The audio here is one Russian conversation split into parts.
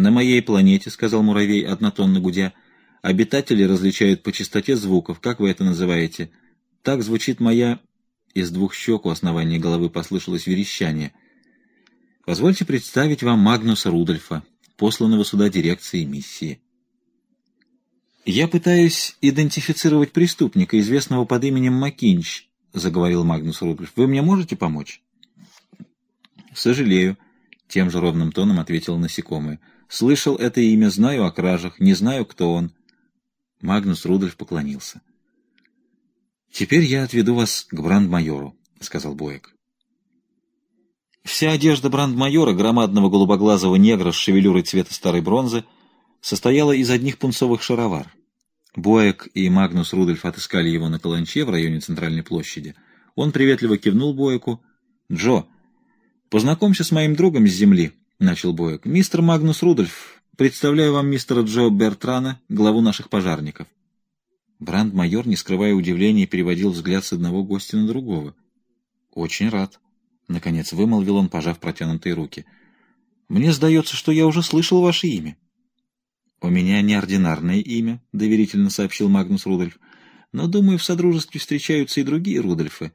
«На моей планете, — сказал муравей, однотонно гудя, — обитатели различают по частоте звуков. Как вы это называете? Так звучит моя...» Из двух щек у основания головы послышалось верещание. «Позвольте представить вам Магнуса Рудольфа, посланного сюда дирекции миссии». «Я пытаюсь идентифицировать преступника, известного под именем Макинч», — заговорил Магнус Рудольф. «Вы мне можете помочь?» «Сожалею», — тем же ровным тоном ответил насекомое. «Слышал это имя, знаю о кражах, не знаю, кто он». Магнус Рудольф поклонился. «Теперь я отведу вас к брандмайору», — сказал Боек. Вся одежда брандмайора, громадного голубоглазого негра с шевелюрой цвета старой бронзы, состояла из одних пунцовых шаровар. Боек и Магнус Рудольф отыскали его на каланче в районе Центральной площади. Он приветливо кивнул Боеку. «Джо, познакомься с моим другом с земли», — начал Боек. «Мистер Магнус Рудольф, представляю вам мистера Джо Бертрана, главу наших пожарников». Бранд-майор, не скрывая удивления, переводил взгляд с одного гостя на другого. «Очень рад», — наконец вымолвил он, пожав протянутые руки. «Мне сдается, что я уже слышал ваше имя». «У меня неординарное имя», — доверительно сообщил Магнус Рудольф. «Но, думаю, в Содружестве встречаются и другие Рудольфы».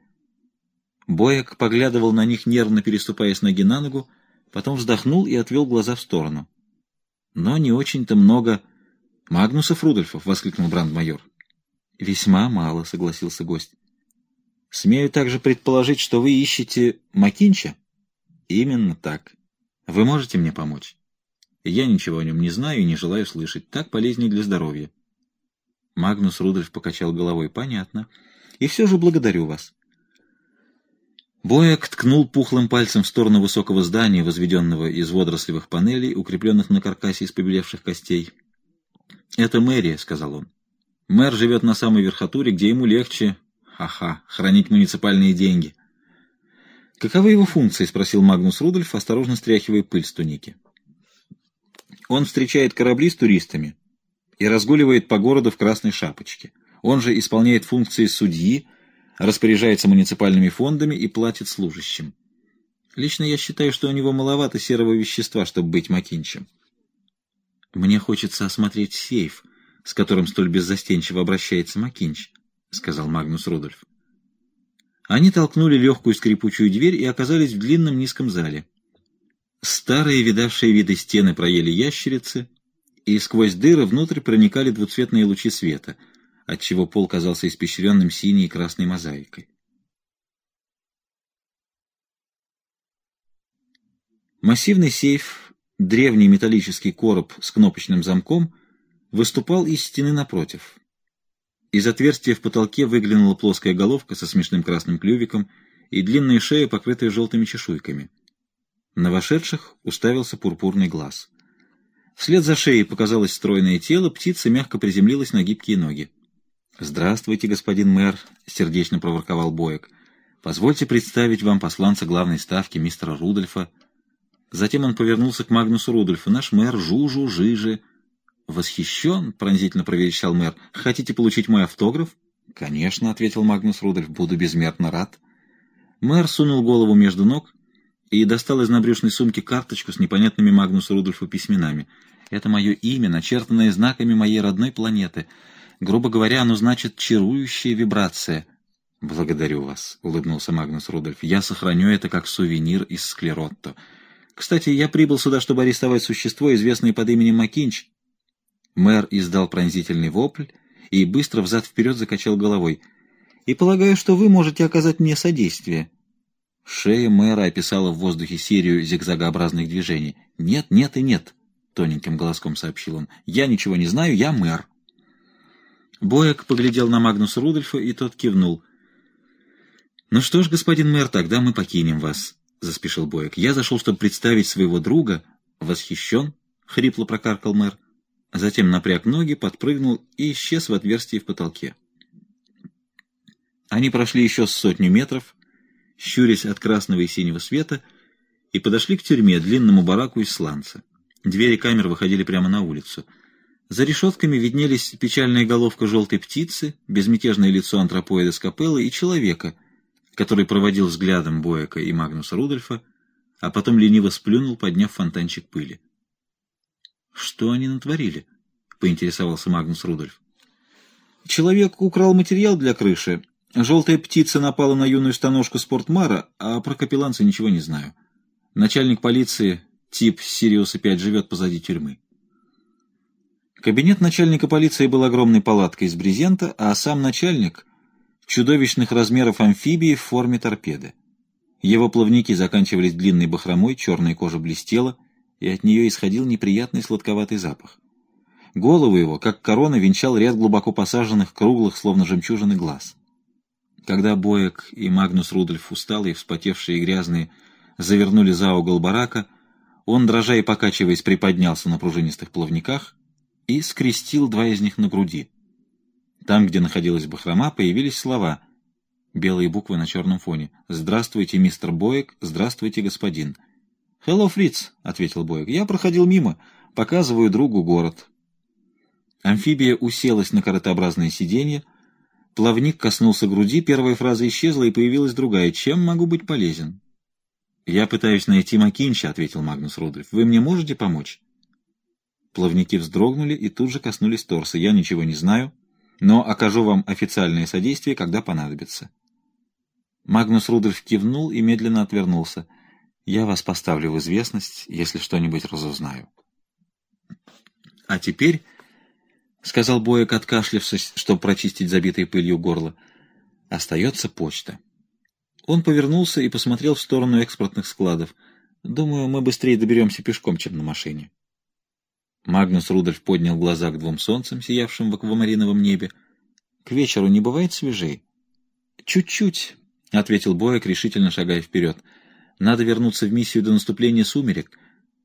Боек поглядывал на них, нервно переступая с ноги на ногу, потом вздохнул и отвел глаза в сторону. «Но не очень-то много...» «Магнусов Рудольфов!» — воскликнул брандмайор. «Весьма мало», — согласился гость. «Смею также предположить, что вы ищете Макинча?» «Именно так. Вы можете мне помочь?» Я ничего о нем не знаю и не желаю слышать. Так полезнее для здоровья. Магнус Рудольф покачал головой. Понятно. И все же благодарю вас. Боек ткнул пухлым пальцем в сторону высокого здания, возведенного из водорослевых панелей, укрепленных на каркасе из побелевших костей. «Это мэрия», — сказал он. «Мэр живет на самой верхотуре, где ему легче, ха-ха, хранить муниципальные деньги». «Каковы его функции?» — спросил Магнус Рудольф, осторожно стряхивая пыль с туники. Он встречает корабли с туристами и разгуливает по городу в красной шапочке. Он же исполняет функции судьи, распоряжается муниципальными фондами и платит служащим. Лично я считаю, что у него маловато серого вещества, чтобы быть Макинчем. «Мне хочется осмотреть сейф, с которым столь беззастенчиво обращается Макинч», — сказал Магнус Рудольф. Они толкнули легкую скрипучую дверь и оказались в длинном низком зале. Старые видавшие виды стены проели ящерицы, и сквозь дыры внутрь проникали двуцветные лучи света, отчего пол казался испещренным синей и красной мозаикой. Массивный сейф, древний металлический короб с кнопочным замком, выступал из стены напротив. Из отверстия в потолке выглянула плоская головка со смешным красным клювиком и длинная шея, покрытая желтыми чешуйками — на вошедших уставился пурпурный глаз. Вслед за шеей показалось стройное тело, птица мягко приземлилась на гибкие ноги. «Здравствуйте, господин мэр», — сердечно проворковал Боек. «Позвольте представить вам посланца главной ставки, мистера Рудольфа». Затем он повернулся к Магнусу Рудольфу. «Наш мэр Жужу, Жижи». «Восхищен?» — пронзительно проверещал мэр. «Хотите получить мой автограф?» «Конечно», — ответил Магнус Рудольф. «Буду безмерно рад». Мэр сунул голову между ног и достал из набрюшной сумки карточку с непонятными Магнусу Рудольфу письменами. Это мое имя, начертанное знаками моей родной планеты. Грубо говоря, оно значит «чарующая вибрация». «Благодарю вас», — улыбнулся Магнус Рудольф. «Я сохраню это как сувенир из склеротто. Кстати, я прибыл сюда, чтобы арестовать существо, известное под именем Макинч». Мэр издал пронзительный вопль и быстро взад-вперед закачал головой. «И полагаю, что вы можете оказать мне содействие». Шея мэра описала в воздухе серию зигзагообразных движений. «Нет, нет и нет», — тоненьким голоском сообщил он. «Я ничего не знаю, я мэр». Боек поглядел на Магнуса Рудольфа, и тот кивнул. «Ну что ж, господин мэр, тогда мы покинем вас», — заспешил Боек. «Я зашел, чтобы представить своего друга». «Восхищен?» — хрипло прокаркал мэр. Затем напряг ноги, подпрыгнул и исчез в отверстии в потолке. Они прошли еще сотню метров, щурясь от красного и синего света, и подошли к тюрьме, длинному бараку из сланца. Двери камер выходили прямо на улицу. За решетками виднелись печальная головка желтой птицы, безмятежное лицо антропоида Скапеллы и человека, который проводил взглядом Бояка и Магнуса Рудольфа, а потом лениво сплюнул, подняв фонтанчик пыли. Что они натворили? — поинтересовался Магнус Рудольф. Человек украл материал для крыши. Желтая птица напала на юную станожку спортмара, а про капелланца ничего не знаю. Начальник полиции, тип Сириуса-5, живет позади тюрьмы. Кабинет начальника полиции был огромной палаткой из брезента, а сам начальник — чудовищных размеров амфибии в форме торпеды. Его плавники заканчивались длинной бахромой, черная кожа блестела, и от нее исходил неприятный сладковатый запах. Голову его, как корона, венчал ряд глубоко посаженных, круглых, словно жемчужины глаз. Когда Боек и Магнус Рудольф, усталые, вспотевшие и грязные, завернули за угол барака, он, дрожа и покачиваясь, приподнялся на пружинистых плавниках и скрестил два из них на груди. Там, где находилась бахрома, появились слова, белые буквы на черном фоне. «Здравствуйте, мистер Боек, здравствуйте, господин». «Hello, Фриц», — ответил Боек. «Я проходил мимо, показываю другу город». Амфибия уселась на коротообразное сиденье, плавник коснулся груди, первая фраза исчезла, и появилась другая. «Чем могу быть полезен?» «Я пытаюсь найти Макинча», — ответил Магнус Рудольф. «Вы мне можете помочь?» Плавники вздрогнули и тут же коснулись торса. «Я ничего не знаю, но окажу вам официальное содействие, когда понадобится». Магнус Рудольф кивнул и медленно отвернулся. «Я вас поставлю в известность, если что-нибудь разузнаю». «А теперь...» — сказал Боек, откашлявшись, чтобы прочистить забитое пылью горло. — Остается почта. Он повернулся и посмотрел в сторону экспортных складов. Думаю, мы быстрее доберемся пешком, чем на машине. Магнус Рудольф поднял глаза к двум солнцам, сиявшим в аквамариновом небе. — К вечеру не бывает свежей? — Чуть-чуть, — ответил Боек, решительно шагая вперед. — Надо вернуться в миссию до наступления сумерек.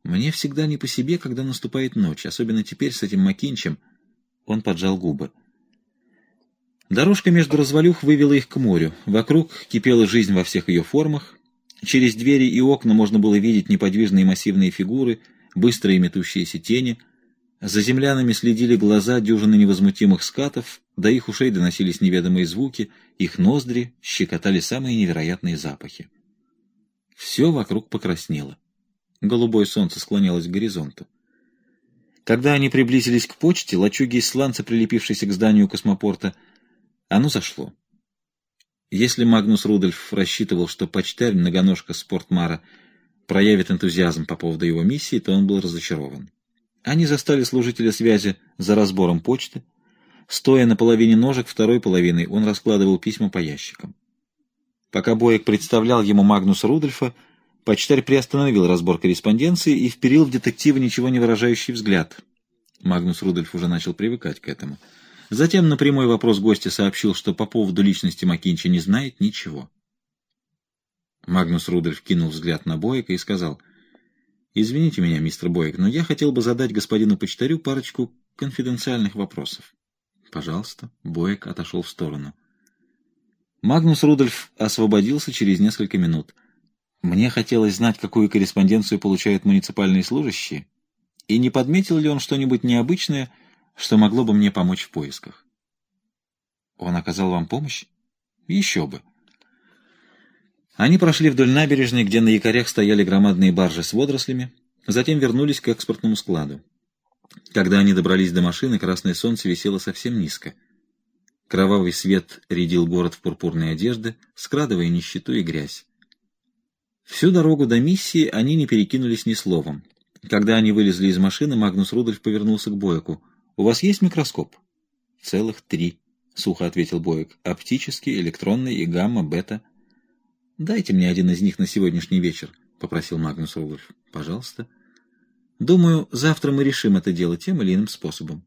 Мне всегда не по себе, когда наступает ночь, особенно теперь с этим Макинчем — он поджал губы. Дорожка между развалюх вывела их к морю. Вокруг кипела жизнь во всех ее формах. Через двери и окна можно было видеть неподвижные массивные фигуры, быстрые метущиеся тени. За землянами следили глаза дюжины невозмутимых скатов, до их ушей доносились неведомые звуки, их ноздри щекотали самые невероятные запахи. Все вокруг покраснело. Голубое солнце склонялось к горизонту. Когда они приблизились к почте, лачуги из сланца, прилепившейся к зданию космопорта, оно зашло. Если Магнус Рудольф рассчитывал, что почтарь, многоножка Спортмара, проявит энтузиазм по поводу его миссии, то он был разочарован. Они застали служителя связи за разбором почты. Стоя на половине ножек, второй половиной он раскладывал письма по ящикам. Пока Боек представлял ему Магнуса Рудольфа, Почтарь приостановил разбор корреспонденции и вперил в детектива ничего не выражающий взгляд. Магнус Рудольф уже начал привыкать к этому. Затем на прямой вопрос гостя сообщил, что по поводу личности Макинча не знает ничего. Магнус Рудольф кинул взгляд на Боека и сказал, «Извините меня, мистер Боек, но я хотел бы задать господину почтарю парочку конфиденциальных вопросов». «Пожалуйста». Боек отошел в сторону. Магнус Рудольф освободился через несколько минут. Мне хотелось знать, какую корреспонденцию получают муниципальные служащие, и не подметил ли он что-нибудь необычное, что могло бы мне помочь в поисках. Он оказал вам помощь? Еще бы. Они прошли вдоль набережной, где на якорях стояли громадные баржи с водорослями, затем вернулись к экспортному складу. Когда они добрались до машины, красное солнце висело совсем низко. Кровавый свет рядил город в пурпурные одежды, скрадывая нищету и грязь. Всю дорогу до миссии они не перекинулись ни словом. Когда они вылезли из машины, Магнус Рудольф повернулся к Боеку. «У вас есть микроскоп?» «Целых три», — сухо ответил Боек. «Оптический, электронный и гамма, бета». «Дайте мне один из них на сегодняшний вечер», — попросил Магнус Рудольф. «Пожалуйста». «Думаю, завтра мы решим это дело тем или иным способом».